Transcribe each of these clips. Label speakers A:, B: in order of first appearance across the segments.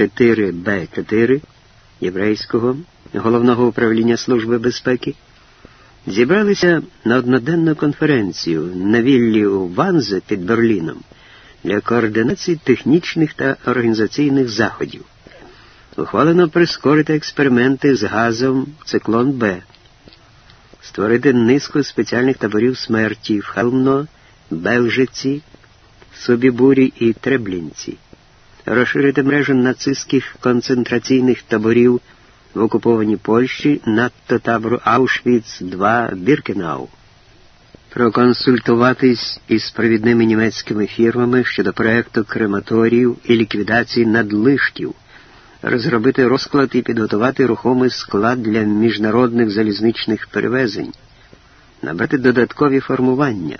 A: 4Б4 єврейського головного управління Служби безпеки зібралися на одноденну конференцію на віллі у Ванзе під Берліном для координації технічних та організаційних заходів. Ухвалено прискорити експерименти з газом циклон Б, створити низку спеціальних таборів смерті в Халмно, Белжиці, Собібурі і Треблінці, розширити мережу нацистських концентраційних таборів в окупованій Польщі надто табору Аушвіц-2 Біркенау, проконсультуватись із провідними німецькими фірмами щодо проекту крематоріїв і ліквідації надлишків, розробити розклад і підготувати рухомий склад для міжнародних залізничних перевезень, набрати додаткові формування.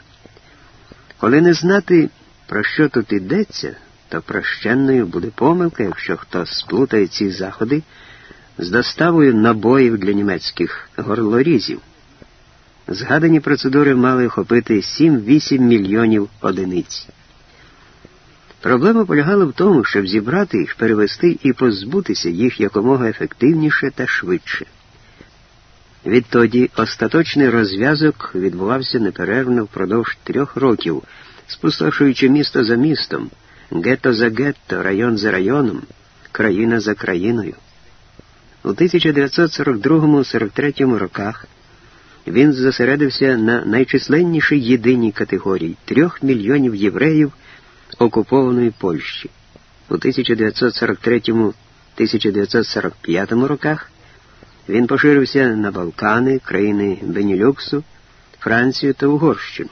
A: Коли не знати, про що тут йдеться, то прощенною буде помилка, якщо хто сплутає ці заходи з доставою набоїв для німецьких горлорізів. Згадані процедури мали охопити 7-8 мільйонів одиниць. Проблема полягала в тому, щоб зібрати їх, перевести і позбутися їх якомога ефективніше та швидше. Відтоді остаточний розв'язок відбувався неперервно впродовж трьох років, спустошуючи місто за містом, гетто за гетто, район за районом, країна за країною. У 1942-43 роках він зосередився на найчисленнішій єдиній категорії трьох мільйонів євреїв окупованої Польщі. У 1943-1945 роках він поширився на Балкани, країни Бенілюксу, Францію та Угорщину.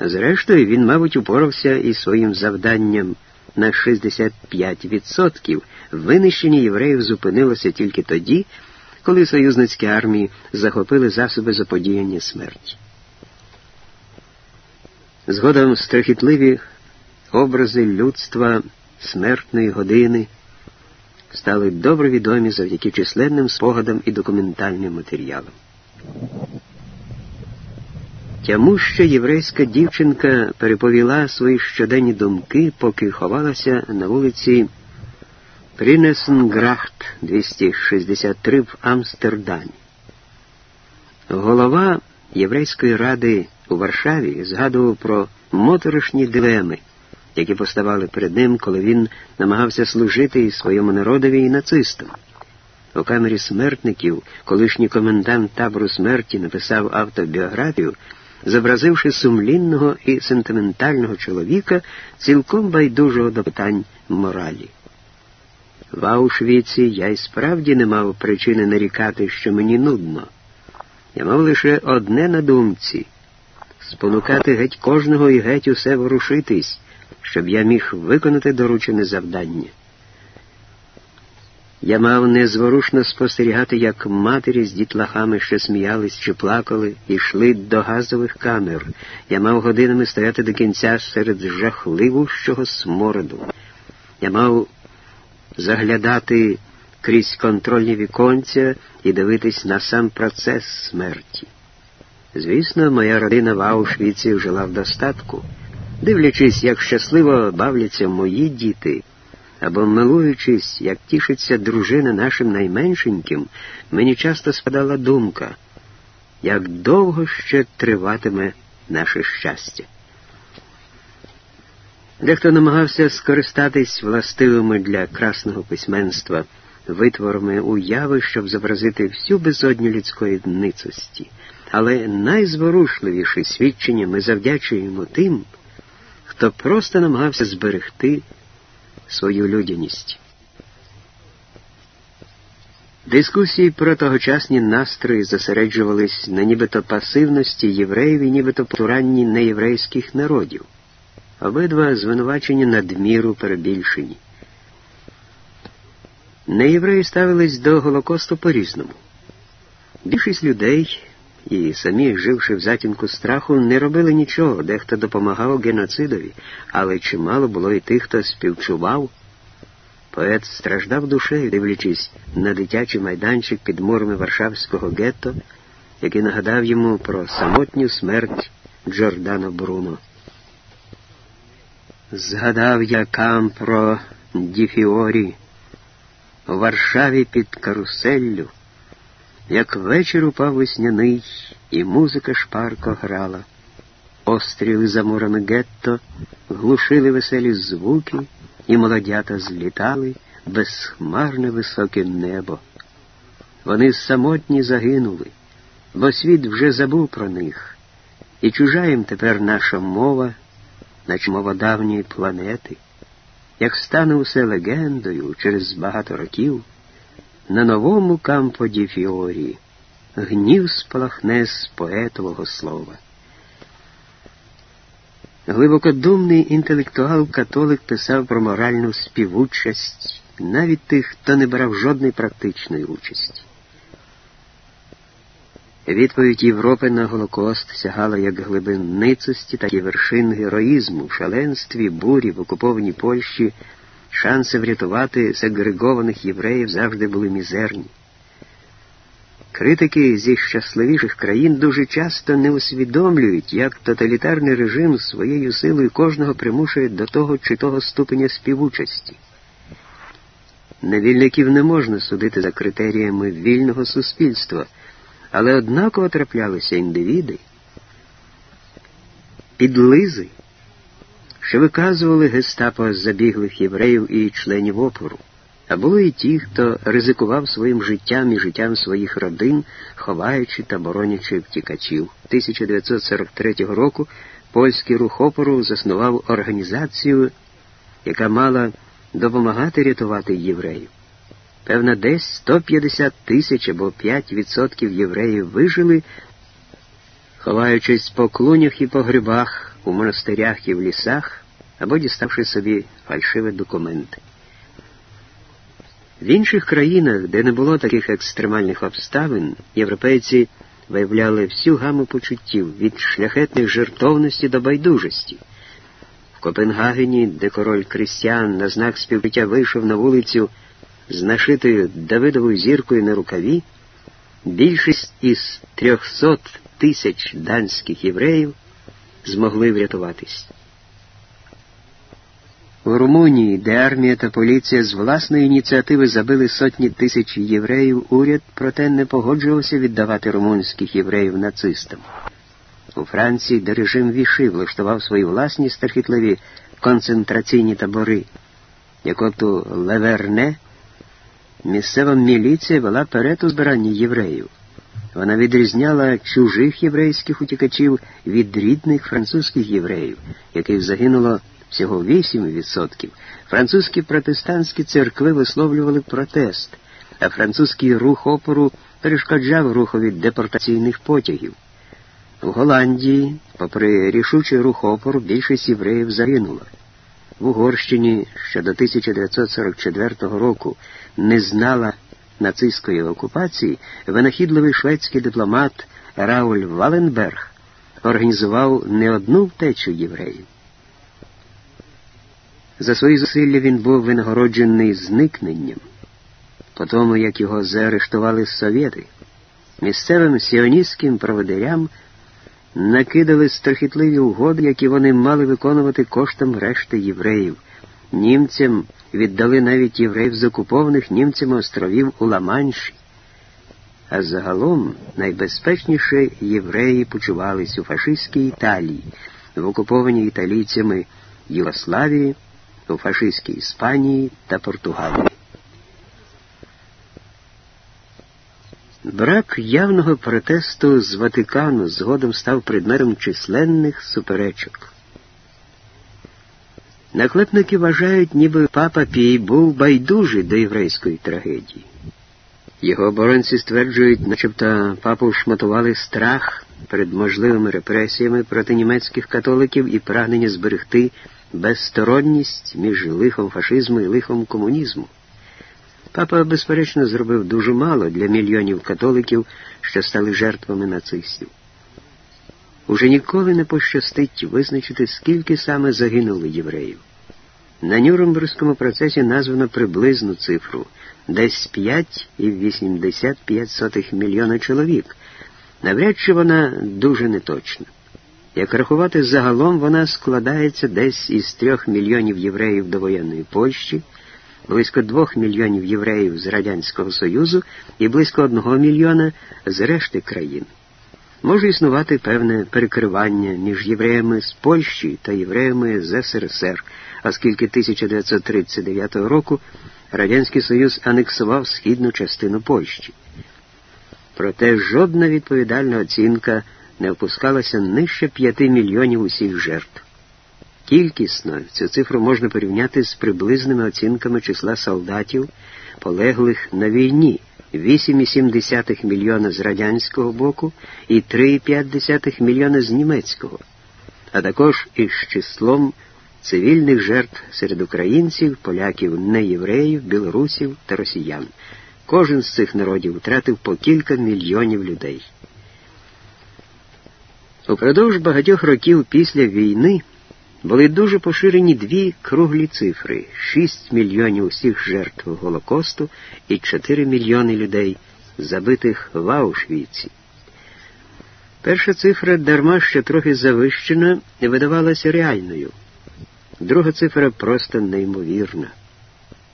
A: Зрештою, він, мабуть, упорався із своїм завданням на 65%. Винищення євреїв зупинилося тільки тоді, коли союзницькі армії захопили засоби заподіяння смерті. Згодом страхітливі образи людства смертної години стали добре відомі завдяки численним спогадам і документальним матеріалам. Тямуща єврейська дівчинка переповіла свої щоденні думки, поки ховалася на вулиці Прінесенграхт 263 в Амстердамі. Голова Єврейської ради у Варшаві згадував про моторошні дилеми, які поставали перед ним, коли він намагався служити і своєму народові і нацистам. У камері смертників колишній комендант табору смерті написав автобіографію зобразивши сумлінного і сентиментального чоловіка, цілком байдужого до питань моралі. В Аушвіці я й справді не мав причини нарікати, що мені нудно. Я мав лише одне на думці спонукати геть кожного і геть усе ворушитись, щоб я міг виконати доручене завдання. Я мав незворушно спостерігати, як матері з дітлахами, що сміялись чи плакали, йшли до газових камер. Я мав годинами стояти до кінця серед жахливущого смороду. Я мав заглядати крізь контрольні віконця і дивитись на сам процес смерті. Звісно, моя родина в Аушвіці жила в достатку, дивлячись, як щасливо бавляться мої діти або милуючись, як тішиться дружина нашим найменшеньким, мені часто спадала думка, як довго ще триватиме наше щастя. Дехто намагався скористатись властивими для красного письменства витворами уяви, щоб зобразити всю безодню людської ницості. Але найзворушливіші свідчення ми завдячуємо тим, хто просто намагався зберегти свою людяність. Дискусії про тогочасні настрої зосереджувались на нібито пасивності євреїв і нібито потуранні неєврейських народів, обидва звинувачені надміру перебільшені. Неєвреї ставились до Голокосту по-різному. Більшість людей, і самі, живши в затінку страху, не робили нічого, дехто допомагав геноцидові, але чимало було і тих, хто співчував. Поет страждав душею, дивлячись на дитячий майданчик під мурами Варшавського гетто, який нагадав йому про самотню смерть Джордано Бруно. Згадав я Кампро Діфіорі, У Варшаві під каруселлю, як вечір упав весняний, і музика шпарко грала. Остріли за мурами гетто глушили веселі звуки, і молодята злітали безхмарне високе небо. Вони самотні загинули, бо світ вже забув про них, і чужа їм тепер наша мова, наче мова давньої планети, як стане усе легендою через багато років, на новому камподі Фіорі гнів спалахне з поетового слова. Глибокодумний інтелектуал-католик писав про моральну співучасть навіть тих, хто не брав жодної практичної участі. Відповідь Європи на Голокост сягала як глибин ницості, так і вершин героїзму, в шаленстві, бурі в окупованій Польщі, шанси врятувати сегрегованих євреїв завжди були мізерні. Критики зі щасливіших країн дуже часто не усвідомлюють, як тоталітарний режим своєю силою кожного примушує до того чи того ступеня співучасті. Невільників не можна судити за критеріями вільного суспільства, але однаково траплялися індивіди, підлизи, що виказували гестапо забіглих євреїв і членів опору. А були і ті, хто ризикував своїм життям і життям своїх родин, ховаючи та боронячи втікачів. 1943 року польський рух опору заснував організацію, яка мала допомагати рятувати євреїв. Певно, десь 150 тисяч або 5% євреїв вижили, ховаючись по клунях і по грибах, у монастирях і в лісах, або діставши собі фальшиві документи. В інших країнах, де не було таких екстремальних обставин, європейці виявляли всю гаму почуттів від шляхетних жертовності до байдужості. В Копенгагені, де король Крістіан на знак співчуття вийшов на вулицю з нашитою Давидовою зіркою на рукаві, більшість із трьохсот тисяч данських євреїв змогли врятуватись. У Румунії, де армія та поліція з власної ініціативи забили сотні тисяч євреїв, уряд проте не погоджувався віддавати румунських євреїв нацистам. У Франції, де режим Віши влаштував свої власні страхітливі концентраційні табори, як от у Леверне, місцева міліція вела перед у збиранні євреїв. Вона відрізняла чужих єврейських утікачів від рідних французьких євреїв, яких загинуло всього 8%, французькі протестантські церкви висловлювали протест, а французький рух опору перешкоджав рухові депортаційних потягів. В Голландії, попри рішучий рух опору, більшість євреїв загинула. В Угорщині, що до 1944 року не знала нацистської окупації, винахідливий шведський дипломат Рауль Валенберг організував не одну втечу євреїв. За свої зусилля він був винагороджений зникненням, по тому, як його заарештували совєти. Місцевим сіоністським проводирям накидали страхітливі угоди, які вони мали виконувати коштом решти євреїв. Німцям віддали навіть євреїв з окупованих німцями островів у Ла-Манші. А загалом найбезпечніше євреї почувались у фашистській Італії, в окупованій італійцями Єгославії у фашистській Іспанії та Португалії. Брак явного протесту з Ватикану згодом став предметом численних суперечок. Наклепники вважають, ніби папа Пій був байдужий до єврейської трагедії. Його оборонці стверджують, начебто папу шматували страх перед можливими репресіями проти німецьких католиків і прагнення зберегти безсторонність між лихом фашизму і лихом комунізму. Папа, безперечно, зробив дуже мало для мільйонів католиків, що стали жертвами нацистів. Уже ніколи не пощастить визначити, скільки саме загинули євреїв. На Нюрнберзькому процесі названо приблизну цифру десь 5,85 мільйона чоловік. Навряд чи вона дуже неточна. Як рахувати загалом, вона складається десь із трьох мільйонів євреїв довоєнної Польщі, близько 2 мільйонів євреїв з Радянського Союзу і близько 1 мільйона з решти країн. Може існувати певне перекривання між євреями з Польщі та євреями з СРСР, оскільки 1939 року Радянський Союз анексував східну частину Польщі. Проте жодна відповідальна оцінка не опускалася нижче 5 мільйонів усіх жертв. Кількісно цю цифру можна порівняти з приблизними оцінками числа солдатів, полеглих на війні 8,7 мільйона з радянського боку і 3,5 мільйона з німецького, а також із числом цивільних жертв серед українців, поляків, неєвреїв, білорусів та росіян. Кожен з цих народів втратив по кілька мільйонів людей. Упродовж багатьох років після війни були дуже поширені дві круглі цифри 6 мільйонів усіх жертв Голокосту і 4 мільйони людей, забитих в Аушвіці. Перша цифра, дарма що трохи завищена, видавалася реальною. Друга цифра просто неймовірна.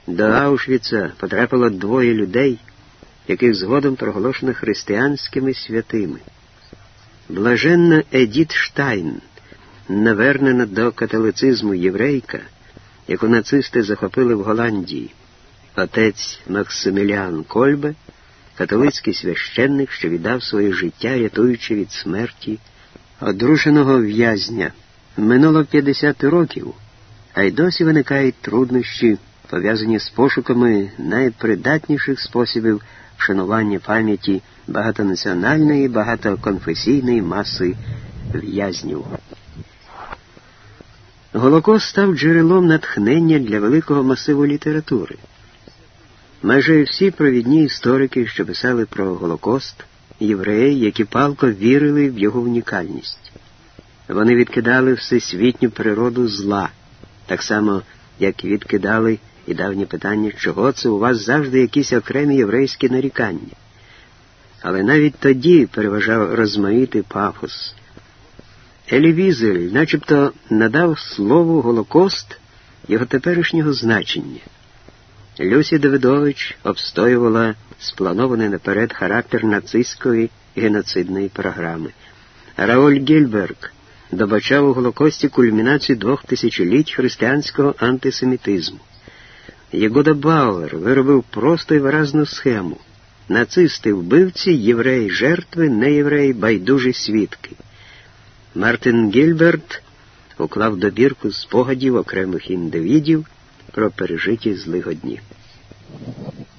A: До Аушвіца потрапило двоє людей, яких згодом проголошено християнськими святими. Блаженна Едіт Штайн навернена до католицизму єврейка, яку нацисти захопили в Голландії, отець Максиміліан Кольбе, католицький священник, що віддав своє життя, рятуючи від смерті одруженого в'язня. Минуло 50 років, а й досі виникають труднощі, пов'язані з пошуками найпридатніших способів вшанування пам'яті багатонаціональної, багатоконфесійної маси в'язнів. Голокост став джерелом натхнення для великого масиву літератури. Майже всі провідні історики, що писали про Голокост, євреї, які палко вірили в його унікальність. Вони відкидали всесвітню природу зла, так само, як відкидали і давнє питання, чого це у вас завжди якісь окремі єврейські нарікання. Але навіть тоді переважав розмаїтий пафос. Елі Візель начебто надав слову Голокост його теперішнього значення. Люсі Давидович обстоювала спланований наперед характер нацистської геноцидної програми. Рауль Гільберг добачав у Голокості кульмінацію двох тисячоліть християнського антисемітизму. Єгода Бауер виробив просто і виразну схему. Нацисти вбивці, євреї жертви, неєвреї байдужі свідки. Мартин Гільберт уклав добірку спогадів окремих індивідів про пережиті злигодні.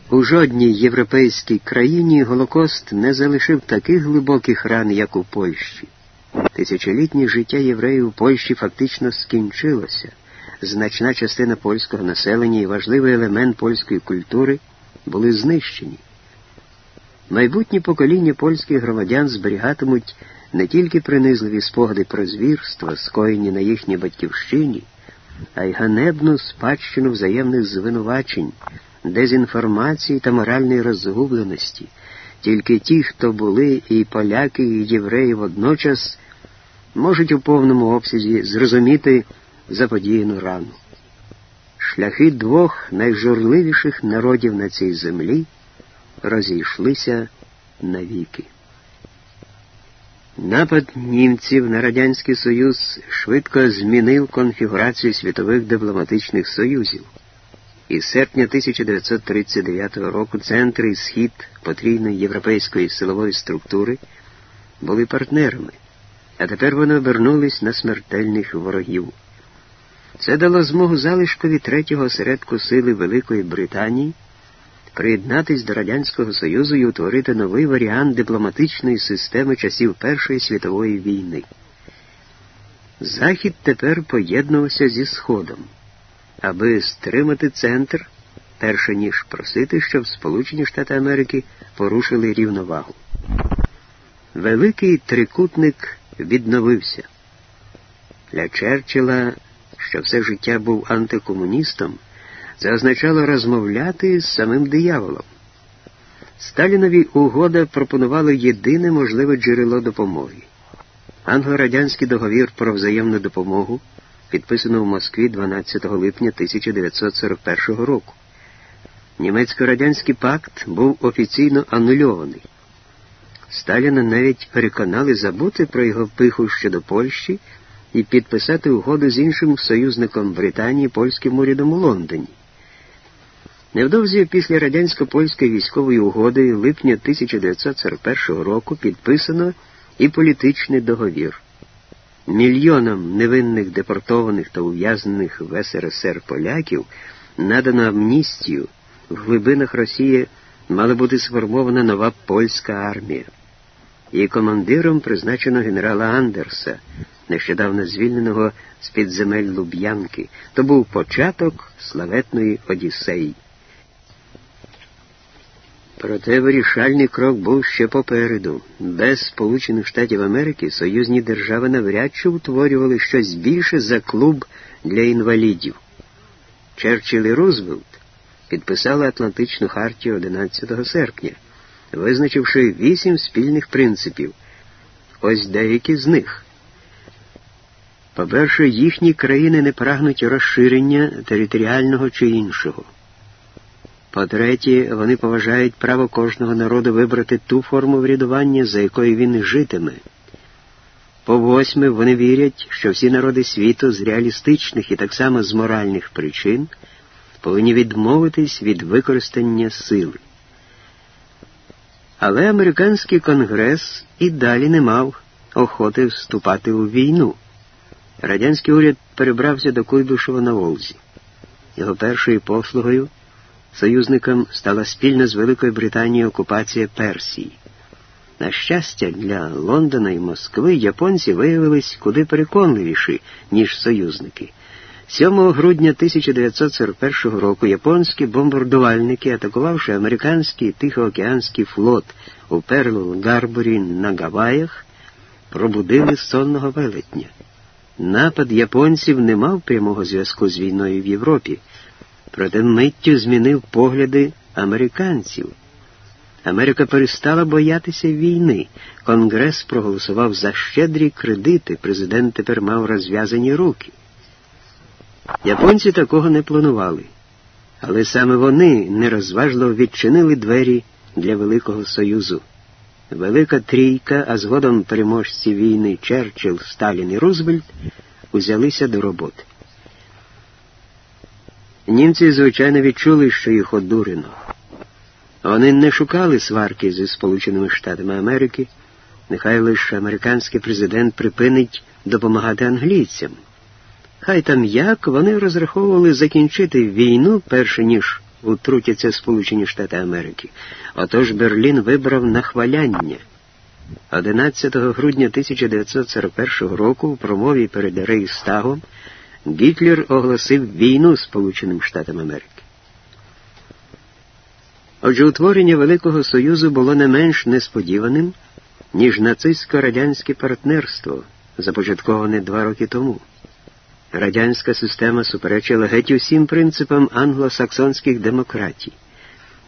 A: У жодній європейській країні Голокост не залишив таких глибоких ран, як у Польщі. Тисячолітнє життя євреїв у Польщі фактично скінчилося. Значна частина польського населення і важливий елемент польської культури були знищені. Майбутні покоління польських громадян зберігатимуть не тільки принизливі спогади про звірства, скоєні на їхній батьківщині, а й ганебну спадщину взаємних звинувачень, дезінформації та моральної розгубленості. Тільки ті, хто були і поляки, і євреї водночас, можуть у повному обсязі зрозуміти заподіяну рану. Шляхи двох найжурливіших народів на цій землі розійшлися навіки. Напад німців на Радянський Союз швидко змінив конфігурацію світових дипломатичних союзів. Із серпня 1939 року центри і схід потрійної європейської силової структури були партнерами, а тепер вони обернулись на смертельних ворогів. Це дало змогу залишкові третього осередку сили Великої Британії приєднатись до Радянського Союзу і утворити новий варіант дипломатичної системи часів Першої світової війни. Захід тепер поєднувався зі Сходом, аби стримати центр, перше ніж просити, щоб Сполучені Штати Америки порушили рівновагу. Великий трикутник відновився. Для Черчилла, що все життя був антикомуністом, це означало розмовляти з самим дияволом. Сталінові угода пропонувала єдине можливе джерело допомоги. Англо-радянський договір про взаємну допомогу, підписано в Москві 12 липня 1941 року. Німецько-радянський пакт був офіційно анульований. Сталіна навіть переконали забути про його пиху щодо Польщі і підписати угоду з іншим союзником Британії польським урядом у Лондоні. Невдовзі після радянсько-польської військової угоди липня 1941 року підписано і політичний договір. Мільйонам невинних депортованих та ув'язнених в СРСР поляків надано амністію, в глибинах Росії мала бути сформована нова польська армія. Її командиром призначено генерала Андерса, нещодавно звільненого з під земель Луб'янки. То був початок славетної Одіссеї. Проте вирішальний крок був ще попереду. Без Сполучених Штатів Америки союзні держави навряд чи утворювали щось більше за клуб для інвалідів. Черчилль і Рузвельт підписали Атлантичну хартію 11 серпня, визначивши вісім спільних принципів. Ось деякі з них. По-перше, їхні країни не прагнуть розширення територіального чи іншого. По-третє, вони поважають право кожного народу вибрати ту форму врядування, за якою він житиме. По-восьме, вони вірять, що всі народи світу з реалістичних і так само з моральних причин повинні відмовитись від використання сили. Але американський конгрес і далі не мав охоти вступати у війну. Радянський уряд перебрався до Куйбишева на Волзі. Його першою послугою союзникам стала спільна з Великою Британією окупація Персії. На щастя, для Лондона і Москви японці виявились куди переконливіші, ніж союзники. 7 грудня 1941 року японські бомбардувальники, атакувавши американський Тихоокеанський флот у Перл-Гарборі на Гаваях, пробудили сонного велетня. Напад японців не мав прямого зв'язку з війною в Європі, проте миттю змінив погляди американців. Америка перестала боятися війни. Конгрес проголосував за щедрі кредити. Президент тепер мав розв'язані руки. Японці такого не планували, але саме вони нерозважливо відчинили двері для Великого Союзу. Велика трійка, а згодом переможці війни Черчилл, Сталін і Рузвельт узялися до роботи. Німці, звичайно, відчули, що їх одурено. Вони не шукали сварки зі Сполученими Штатами Америки, нехай лише американський президент припинить допомагати англійцям. Хай там як вони розраховували закінчити війну, перше ніж утрутяться Сполучені Штати Америки. Отож Берлін вибрав нахваляння. 11 грудня 1941 року в промові перед Рейхстагом Гітлер оголосив війну Сполученим Штатам Америки. Отже, утворення Великого Союзу було не менш несподіваним, ніж нацистсько-радянське партнерство, започатковане два роки тому. Радянська система суперечила геть усім принципам англосаксонських демократій.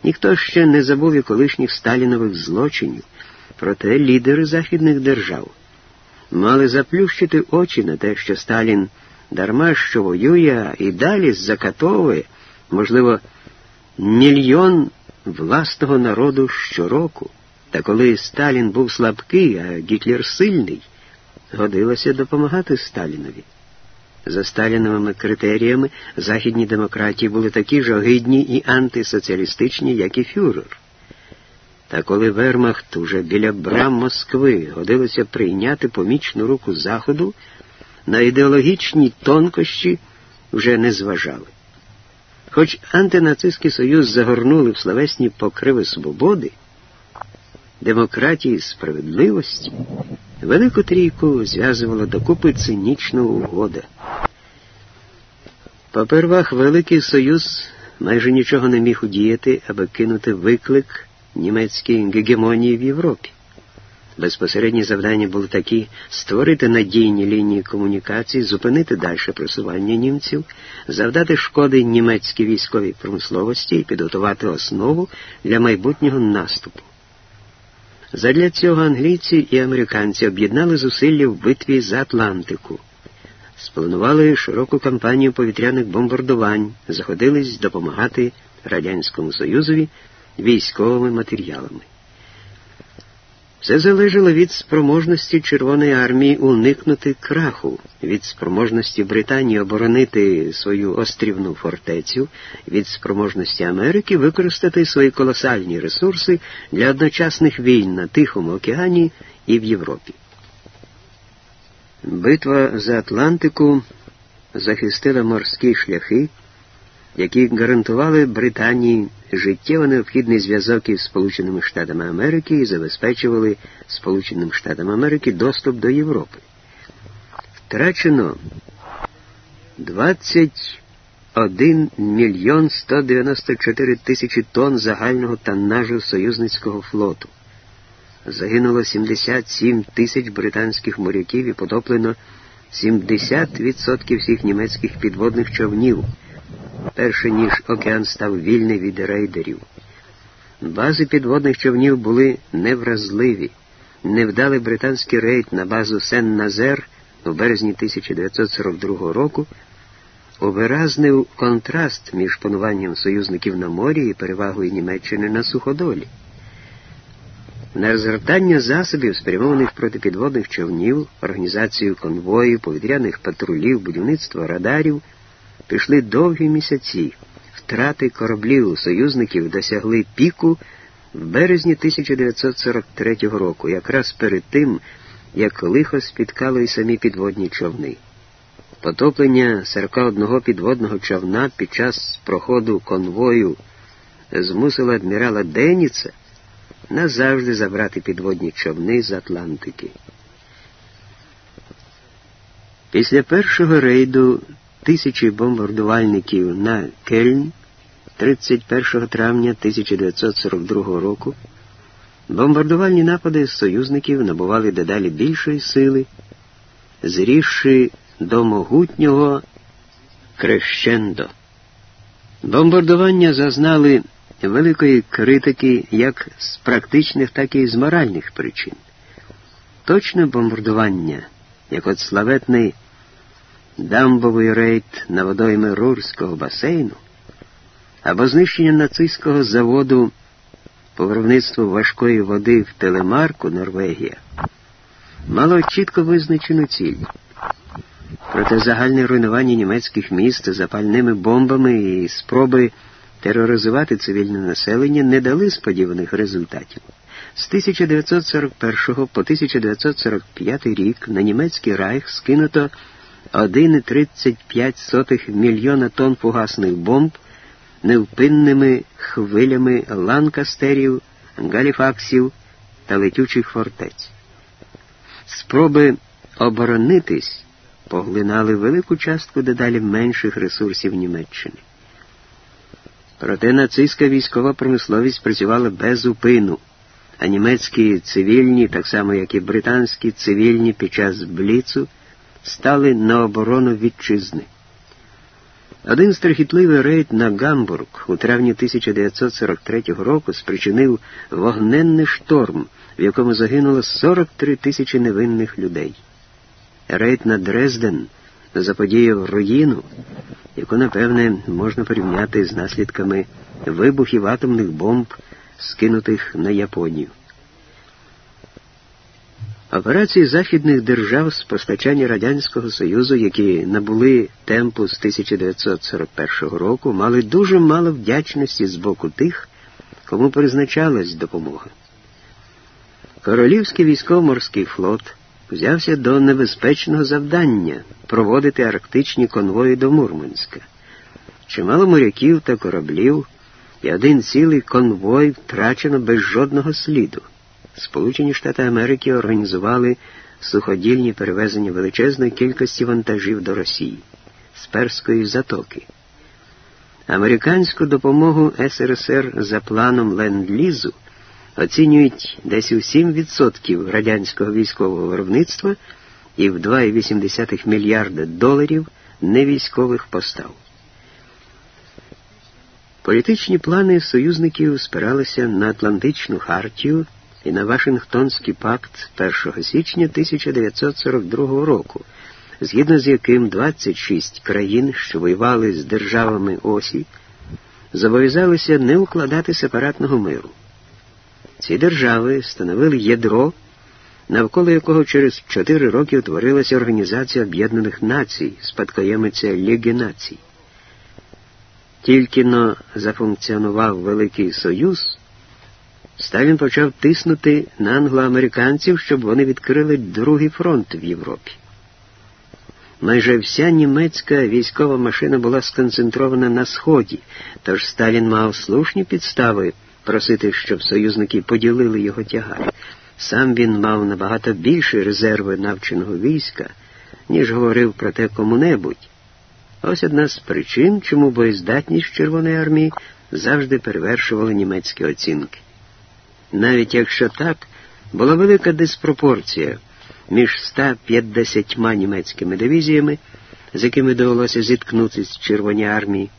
A: Ніхто ще не забув і колишніх сталінових злочинів, проте лідери західних держав мали заплющити очі на те, що Сталін дарма що воює і далі закатовує, можливо, мільйон власного народу щороку. Та коли Сталін був слабкий, а Гітлер сильний, годилося допомагати Сталінові. За сталіновими критеріями західні демократії були такі ж огидні і антисоціалістичні, як і фюрер. Та коли Вермахт уже біля брам Москви годилося прийняти помічну руку Заходу, на ідеологічні тонкощі вже не зважали. Хоч антинацистський союз загорнули в словесні покриви свободи, демократії справедливості, Велику трійку зв'язувала докупи цинічна угода. Попервах Великий Союз майже нічого не міг удіяти, аби кинути виклик німецькій гегемонії в Європі. Безпосередні завдання були такі створити надійні лінії комунікацій, зупинити далі просування німців, завдати шкоди німецькій військовій промисловості і підготувати основу для майбутнього наступу. Задля цього англійці і американці об'єднали зусилля в битві за Атлантику, спланували широку кампанію повітряних бомбардувань, заходились допомагати Радянському Союзові військовими матеріалами. Все залежало від спроможності Червоної армії уникнути краху, від спроможності Британії оборонити свою острівну фортецю, від спроможності Америки використати свої колосальні ресурси для одночасних війн на Тихому океані і в Європі. Битва за Атлантику захистила морські шляхи які гарантували Британії життєво необхідний зв'язок із Сполученими Штатами Америки і забезпечували Сполученим Штатам Америки доступ до Європи. Втрачено 21 мільйон 194 тисячі тонн загального таннажу союзницького флоту. Загинуло 77 тисяч британських моряків і потоплено 70% всіх німецьких підводних човнів перше ніж океан став вільний від рейдерів. Бази підводних човнів були невразливі. Невдалий британський рейд на базу Сен-Назер у березні 1942 року увиразнив контраст між пануванням союзників на морі і перевагою Німеччини на суходолі. На розгортання засобів, спрямованих проти підводних човнів, організацію конвоїв, повітряних патрулів, будівництво радарів пішли довгі місяці. Втрати кораблів союзників досягли піку в березні 1943 року, якраз перед тим, як лихо спіткало і самі підводні човни. Потоплення 41 підводного човна під час проходу конвою змусило адмірала Деніца назавжди забрати підводні човни з Атлантики. Після першого рейду тисячі бомбардувальників на Кельн 31 травня 1942 року. Бомбардувальні напади союзників набували дедалі більшої сили, зрісши до могутнього крещендо. Бомбардування зазнали великої критики як з практичних, так і з моральних причин. Точне бомбардування, як от славетний дамбовий рейд на водойми Рурського басейну або знищення нацистського заводу по виробництву важкої води в Телемарку, Норвегія, мало чітко визначену ціль. Проте загальне руйнування німецьких міст запальними бомбами і спроби тероризувати цивільне населення не дали сподіваних результатів. З 1941 по 1945 рік на німецький райх скинуто 1,35 мільйона тонн фугасних бомб невпинними хвилями ланкастерів, галіфаксів та летючих фортець. Спроби оборонитись поглинали велику частку дедалі менших ресурсів Німеччини. Проте нацистська військова промисловість працювала без упину, а німецькі цивільні, так само як і британські цивільні під час Бліцу, стали на оборону вітчизни. Один страхітливий рейд на Гамбург у травні 1943 року спричинив вогненний шторм, в якому загинуло 43 тисячі невинних людей. Рейд на Дрезден заподіяв руїну, яку, напевне, можна порівняти з наслідками вибухів атомних бомб, скинутих на Японію. Операції західних держав з постачання Радянського Союзу, які набули темпу з 1941 року, мали дуже мало вдячності з боку тих, кому призначалась допомога. Королівський військово-морський флот взявся до небезпечного завдання проводити арктичні конвої до Мурманська. Чимало моряків та кораблів, і один цілий конвой втрачено без жодного сліду. Сполучені Штати Америки організували суходільні перевезення величезної кількості вантажів до Росії з Перської затоки. Американську допомогу СРСР за планом Ленд-Лізу оцінюють десь у 7% радянського військового виробництва і в 2,8 мільярда доларів невійськових постав. Політичні плани союзників спиралися на Атлантичну хартію і на Вашингтонський пакт 1 січня 1942 року, згідно з яким 26 країн, що воювали з державами Осі, зобов'язалися не укладати сепаратного миру. Ці держави становили ядро, навколо якого через чотири роки утворилася Організація Об'єднаних Націй, спадкоємиця Ліги Націй. Тільки но зафункціонував Великий Союз, Сталін почав тиснути на англоамериканців, щоб вони відкрили другий фронт в Європі. Майже вся німецька військова машина була сконцентрована на Сході, тож Сталін мав слушні підстави просити, щоб союзники поділили його тягар. Сам він мав набагато більше резерви навченого війська, ніж говорив про те кому-небудь. Ось одна з причин, чому боєздатність Червоної армії завжди перевершувала німецькі оцінки. Навіть якщо так, була велика диспропорція між 150 німецькими дивізіями, з якими довелося зіткнутися з Червоній армії,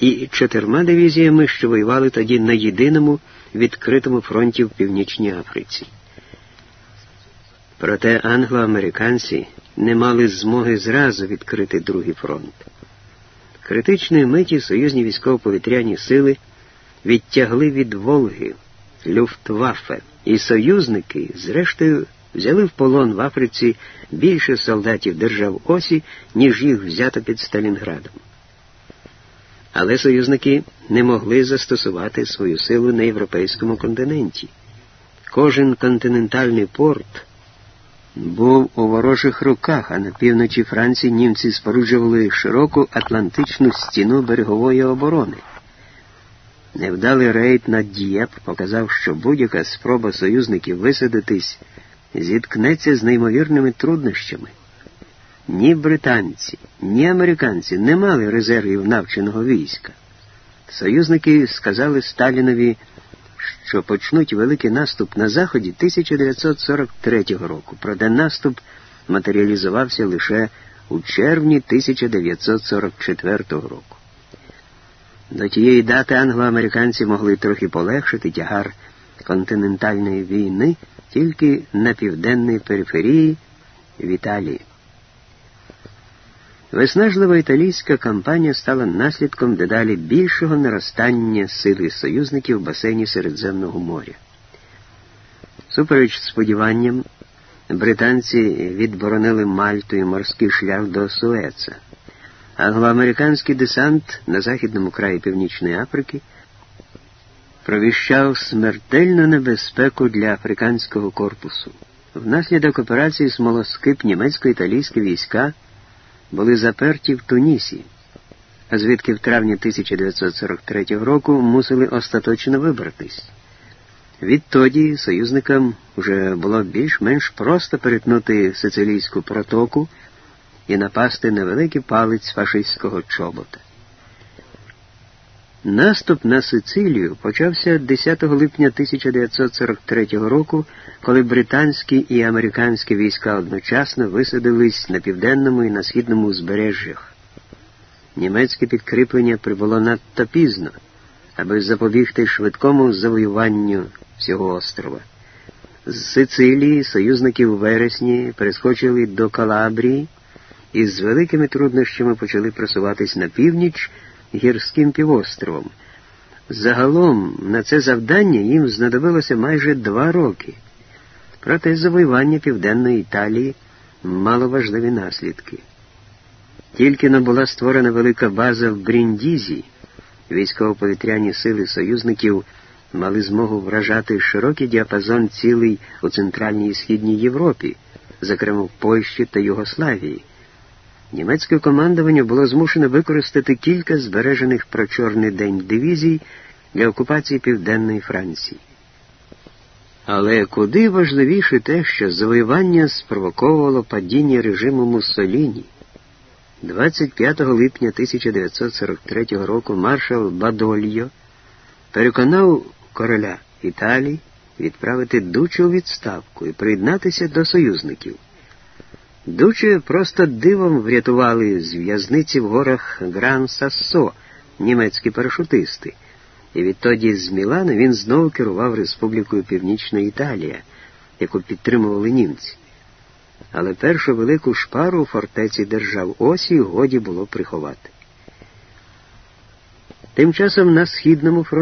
A: і чотирма дивізіями, що воювали тоді на єдиному відкритому фронті в Північній Африці. Проте англоамериканці не мали змоги зразу відкрити другий фронт. Критичної миті союзні військово-повітряні сили відтягли від Волги, Люфтваффе, і союзники, зрештою, взяли в полон в Африці більше солдатів держав Осі, ніж їх взято під Сталінградом. Але союзники не могли застосувати свою силу на європейському континенті. Кожен континентальний порт був у ворожих руках, а на півночі Франції німці споруджували широку Атлантичну стіну берегової оборони. Невдалий рейд на Дієп показав, що будь-яка спроба союзників висадитись зіткнеться з неймовірними труднощами. Ні британці, ні американці не мали резервів навченого війська. Союзники сказали Сталінові, що почнуть великий наступ на Заході 1943 року, проте наступ матеріалізувався лише у червні 1944 року. До тієї дати англоамериканці могли трохи полегшити тягар континентальної війни тільки на південній периферії в Італії. Виснажлива італійська кампанія стала наслідком дедалі більшого наростання сили союзників в басейні Середземного моря. Супереч сподіванням, британці відборонили Мальту і морський шлях до Суеца. Англоамериканський десант на західному краї Північної Африки провіщав смертельну небезпеку для африканського корпусу. Внаслідок операції смолоскип німецько-італійські війська були заперті в Тунісі, звідки в травні 1943 року мусили остаточно вибратись. Відтоді союзникам вже було більш-менш просто перетнути сицилійську протоку і напасти на великий палець фашистського чобота. Наступ на Сицилію почався 10 липня 1943 року, коли британські і американські війська одночасно висадились на південному і на східному узбережжях. Німецьке підкріплення прибуло надто пізно, аби запобігти швидкому завоюванню всього острова. З Сицилії союзники у вересні перескочили до Калабрії і з великими труднощами почали просуватись на північ гірським півостровом. Загалом на це завдання їм знадобилося майже два роки. Проте завоювання Південної Італії мало важливі наслідки. Тільки но була створена велика база в Бріндізі, військово-повітряні сили союзників мали змогу вражати широкий діапазон цілей у Центральній і Східній Європі, зокрема в Польщі та Югославії. Німецьке командування було змушено використати кілька збережених про чорний день дивізій для окупації Південної Франції. Але куди важливіше те, що завоювання спровоковувало падіння режиму Муссоліні. 25 липня 1943 року маршал Бадольо переконав короля Італії відправити Дучу відставку і приєднатися до союзників. Дуче просто дивом врятували з в'язниці в горах Гран Сассо німецькі парашутисти, і відтоді з Мілана він знову керував Республікою Північна Італія, яку підтримували німці. Але першу велику шпару у фортеці держав осі годі було приховати. Тим часом на Східному фронті